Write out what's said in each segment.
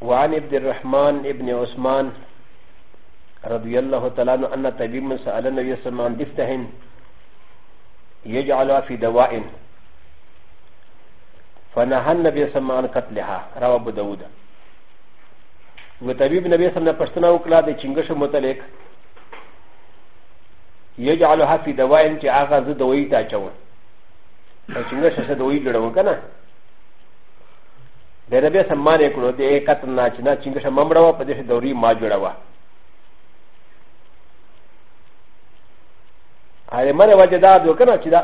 وعن عبد الرحمن ابن عثمان رضي الله تعالى عنه أن طبيب من سأل النبي صلى الله عليه وسلم عن دفته يجعل في دواء فنهى النبي صلى الله عليه وسلم عن قتلها رواه أبو داود وطبيب النبي صلى الله عليه وسلم پښتنه وکړه د چنګښ متعلق یجعلها فی دواین چې هغه زه دوی ته اچوم او چې موږ څه دوی جوړوم که نه د ربې سمان یې کړو د کتن نه چې نه چې موږ ممړه وه په دې دوري ما جوړه وه هغه مره وجه دا دو کنه چې دا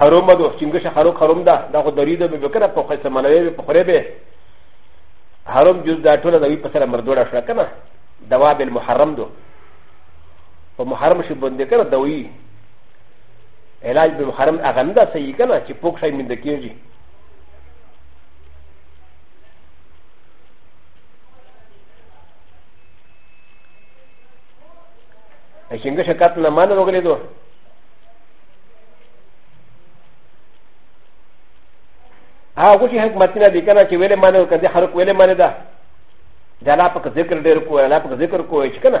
حرام دو چې موږ حرو حرام ده دا خو دوري ده به کنه په خو سملوي به په خره به حرام جز دا ټول دوی په سره مردوړه شو کنه دواب المحرم دو په محرم شي باندې کنه دوي علاج به محرم هغه نه ده صحیح کنه چې پوک شي مند کېږي اشنګ شکات نه مان وګلې دوه هغه شي حکمت نه دي کنه چې ویلې معنی او کنه حرف ویلې معنی ده د الله په ذکر ډېر کوه الله په ذکر کوه چې کنه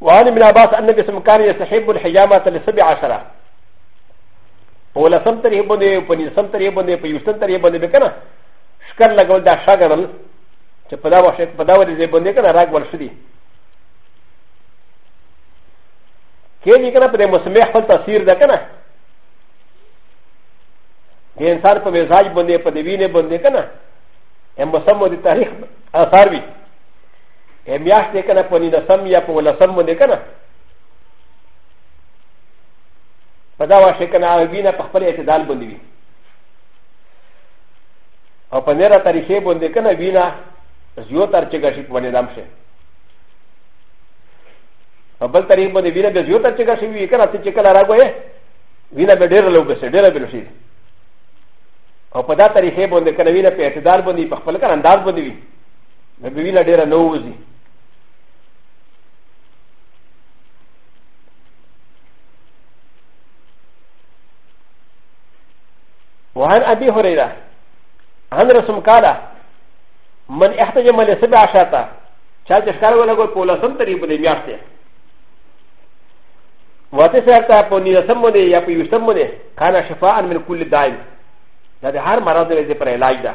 وعن ابن عباس ان النبي صلى الله عليه وسلم كان يستحب الحجامه لسبع عشره ولا سم تريه بني بني سم تريه بني بني يشتن تريه بني بكنا شكر لقول دا شاغنل چې په دا وخت په دا ورځ یې باندې کنه راګ ول شدي کې دې کنه په موسمي خپل تاثیر ده کنه د انسان په مزاج باندې په دې وینې باندې کنه هم موسم د تاریخ اثر وي ا م ي ا ش ت ك ن ا پ ن ي ن س م ي ا پ و ل س م ن ك ن ا ف د ا و ش ك ن ا ب ي ن ا پ خ ب ل ا ت د ا ل ب ن د و ي او پ ن ر ا ت ر ي ش ي ب ن د ك ن ا ب ي ن ا زيو تر چ گ ش ي پ و ن د ا م ش ي په بل طریق باندې وینه به زیوته چې کا شي وی کنه چې کله راغوي وینه به ډېر لوګ شي ډېر به شي او په دا طریقې باندې کنه وینه په اعتدال باندې په خپل کار انداز باندې وی د بیوی له ډېره نه ووځي وعن ابي هريره عن رسم قال من احتجم لسبع شاتا چا چې ښکار ولګول په لسم ترې په دې میاشتې واته سرته په نیسم باندې یا په یوسم باندې کانا شفاء من کل دایم دا د هر مرض لري پر علاج ده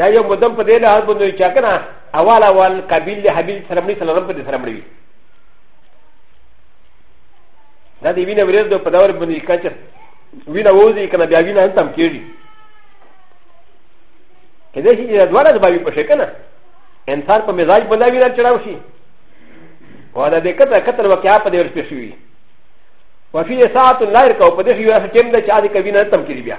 یا یو مدم په دې له حال باندې چې کنه اول اول قبیل له حبیل سره مړي سره په دې سره مړي دا دی وینه ورځ د په دور باندې کچر وینه ووزي کنه بیا وینه هم تم کیږي کله چې د دواړه د باوی په شي کنه انسان په مزاج باندې وینه چړاو شي ولا د کته کتل وکیا په دې ورسې شي وفي ساعت لا يركو په دې یو څه ټیم د چا د کوي نه تم کړی بیا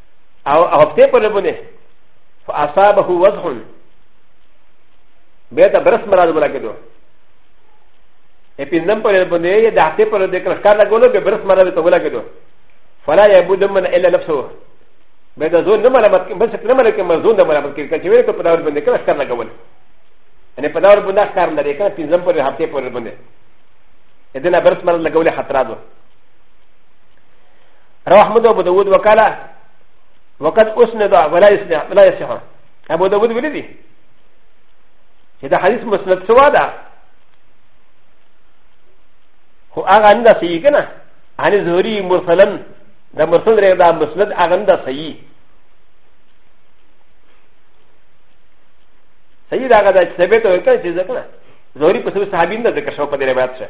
او هفته په لبونه فاصابه وضح به ته برس مراد ولا کېدو ا پینځم په لبونه یا د هفته په لبونه کله کار لګولو به برس مراد ته ولا کېدو فلا يبود من الا نفسه به د زون نه ملامت کې بس نه ملامت کې مزون نه ملامت کې چې ویل ته په داور باندې کله کار لګول ان په داور باندې کار لري کنه پینځم په هفته په لبونه اذن برس مراد لګولې خطرات وو رواه احمد ابو داود وقال وقد اسند ولا يسمع ولا يصح ابو داود ولدي چې دا حدیث مسند سوا ده خو هغه نه صحیح کنه ان زوري مرسلن دا مرسل رې دا مسند هغه نه صحیح صحیح دا هغه د ثابت وکړي چې ځکه زوري په څه صحابین د ذکر شو په دې روایت سره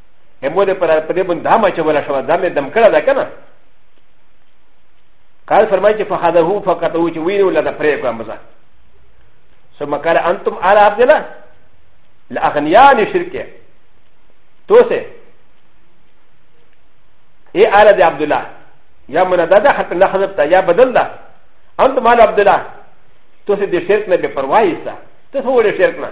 ه مو د پر په دې باندې دامه چې ولا شو دامه دم کړه دا کنه قال فرمایي چې فخذه فقط و چې وینو لدا پرې کوه مزه ثم قال انتم على عبد الله لاغنيا لشركه توسه اي على دي عبد الله يا من دادا حتى نخذبت يا بدل ده انتم على عبد الله توسه دي شركنا بفروايسا توسه هو دي شركنا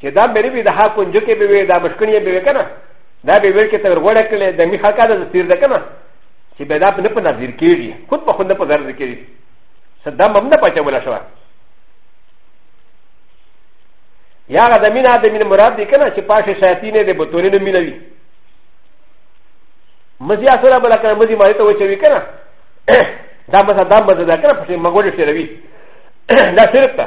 چې دا مری به د ها کنجو کې به وي دا مشکل یې به وي کنه دا به ویل کې ته ورغړه کړې د میخه کا د تیر ده کنه چې به دا په نه په نظر کېږي خود په خود نه په نظر کېږي صدا مم نه پچا ولا شو یا غا د مینا د مینا مراد دی کنه چې پاشه شیاطین د بوتولینو مینا وي مزي اسره بل کنه مزي ماري ته وچوي کنه دا مزه دا مزه دا کنه په مګوډه شروي دا صرف ته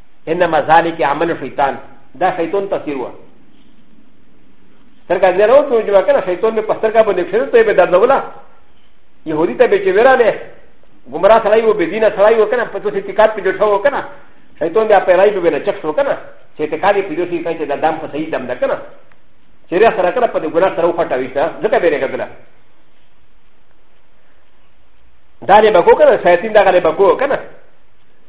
انما ذلك عمل شيطان دا شيطان تفسير هو سرګه زه راو ته جواب کنه شيطان په سرګه باندې کښې ته به دردولا يهودي ته به چې ورانه گمراه سړی و بدینه سړی و کنه په تو اعتقاد په جوړ شو کنه شیطان بیا په رای به نه چک شو کنه چې اعتقاد په جوړ شي کنه چې د دم په صحیح دم ده کنه چې را سره کنه په دې ګناه سره وخټاوي شه ځکه به رګدله دا لري بکو کنه شیطان دا غلي بکو کنه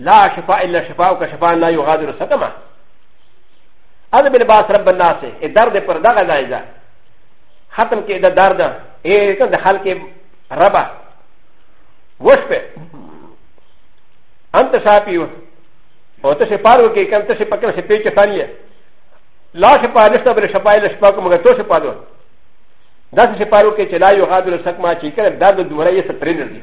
لا شفاء الا شفاءك شفاء لا يغادر سقما هذا بالباس رب الناس الدار دي پر دغه ځای ده ختم کې د دار ده اے ته د خلک ربا وش په انت شافي او ته شفاء وکي کنه ته شفاء کنه شفاء کې ثانيه لا شفاء نشته بل شفاء الا شفاء کوم غو شفاء ده دا شفاء وکي چې لا يغادر سقما چې کړه دا د دوره یې سپرینر دي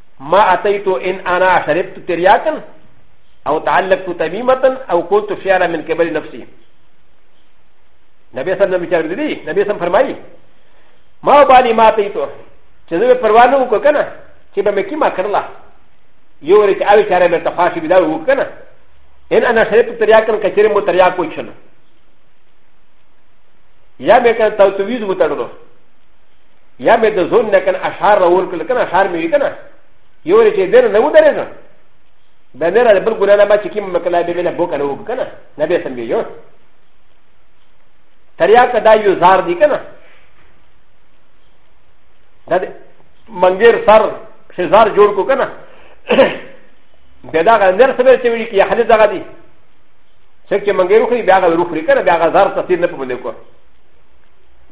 ما اتيت ان انا شربت ترياكا او تعلقت تميمه او كنت شعرا من قبل نفسي نبي صلى الله عليه وسلم نبي صلى الله عليه وسلم ما بالي ما اتيت چې زه پروانه وکړ کنه چې به مې کیما کړلا یو ورې چې اوی چاره به تفاشي بلا وکړ کنه ان انا شرط تریا کن کچره مو تریا کوی شن یا به کنه توتویز وتړلو یا به د زون نه کنه اشعار راول کړل کنه اشعار مې وی کنه یو رې چې دې نه و درې نه د نه را بل ګنا نه ما چې کیم مکلا به نه بوکنه و کنه نه به سم یو تریا کدا یو زار دی کنه دا منګیر سر شزار جوړ کو کنه د دا غ نر سره چې وی کی حل دغه دی څکه منګیر خو بیا غ روخ لري کنه بیا غ زار تفسیر نه پوهیږي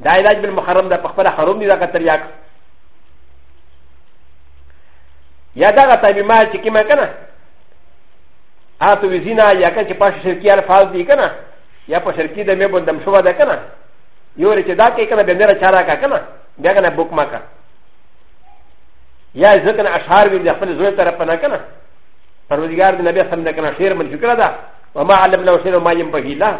دا علاج بل محرم ده په خپل حرام دي دا کتریاک یا دا غتابی ما چې کیما کنه آتو وزینا یا کنه چې پاش شرکی الفاظ دی کنه یا په شرکی د مې بندم شو ده کنه یو رچ دا کې کنه بندره چارا کا کنه بیا کنه بوک ما کا یا ځکه نه اشعار وی د خپل زوی طرف نه کنه پروردگار د نبی سم نه کنه شعر من شکر ده وما علمنا شعر ما ينبغي له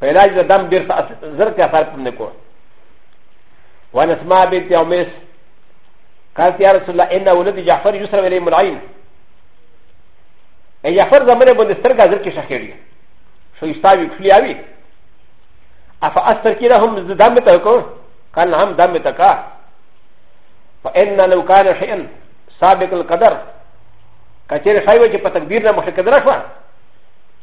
په علاج د دم ډېر زر کې اثر پم نه کو وانا اسماء بنت عميس قالت يا رسول الله ان ولد جعفر يسرى اليه ملعين اي جعفر زمانه بند سترګه زر کې شخېږي شو يستاوي خلي اوي افا استر کې هم دم ته کو قال هم دم ته کا فان لو كان شيئا سابق القدر کچېر شايوه چې په تقدیر نه مخکې کدرښوه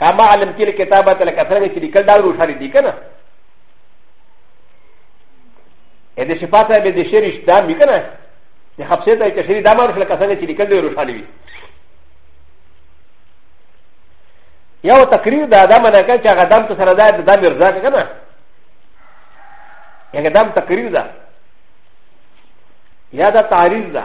کما علم تل کتابه تل کثره چې لیکل دا روشاري دي کنه ا د شفاته به د شری شته می کنه د خپسه ته چې شری دا مار شل کثره چې لیکل دی روشاري وي یو تقریر دا دا منه کړه چې هغه دم ته سره دا د مرزا کنه هغه دم تقریر ده یا دا تعریض ده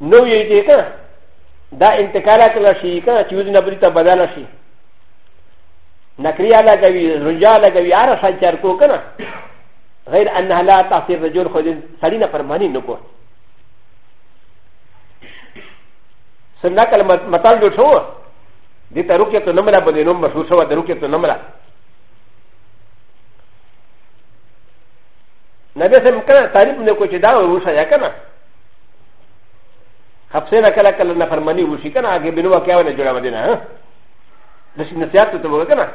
نو یې دې کنه دا انتقالات لا شي کنه چې وزن بری ته بدل شي نکریا لګوي رجا لګوي هر شان چار کو کنه غیر انها لا تاثیر رجل خو دې سړی نه پرمانی نه کو سنه کلمه متل جوړ شو دې ته روکه ته نمره باندې نوم مشهور شو د روکه ته نمره نبي سم کنه تعریف نه کو چې دا وروشه یا کنه خپسه نه کله کله نه فرمانی وشي کنه هغه بنو واقعا نه جوړه ودی نه د شي نصيحت ته وګه کنه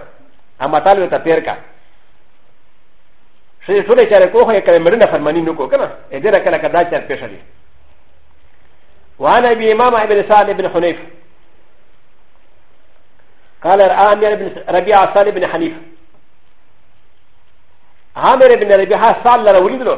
اما تعالی ته تیر کا شي ټول چاره کوه یې کله مرنه فرمانی نو کو کنه اې دې نه کله کدا چار پېښه دي وعن ابي امام ابن سعد بن حنيف قال الان يا ابن ربيعه سعد بن حنيف عامر بن ربيعه سعد لرولي دلو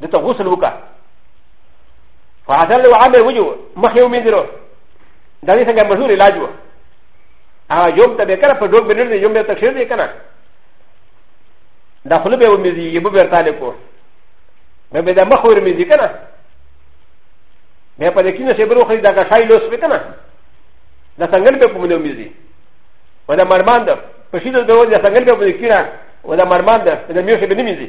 د ته غسل وکړه فاضل وعامه وجو مخ یو میندرو دا دې څنګه مشهور علاج و هغه یوم ته به کړه په ډوب بنر دې یوم به تکشیر دې کنه دا خپل به ومیزي یو به ورته لیکو به به دا مخ ور میزي کنه به په دې کې نه شبرو خري دا غشای لوس به کنه دا څنګه به په مونږ ومیزي ودا مرمان ده په شیدل به وځي څنګه به په دې کې نه ودا مرمان ده دا میوشه به نه میزي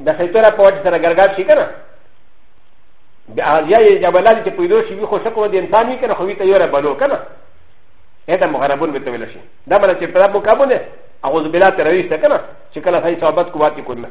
د خیتره په وجه سره ګرګار شي کنه د ازیا یې جبلال چې پیدا شي وي خو شکو د انسان وي کنه خو وی ته یو ربلو کنه اته مغربون به ته ویل شي دا بل چې په مقابل نه اعوذ بالله ته روي ته کنه چې کله صحیح صحابت قوت کو نه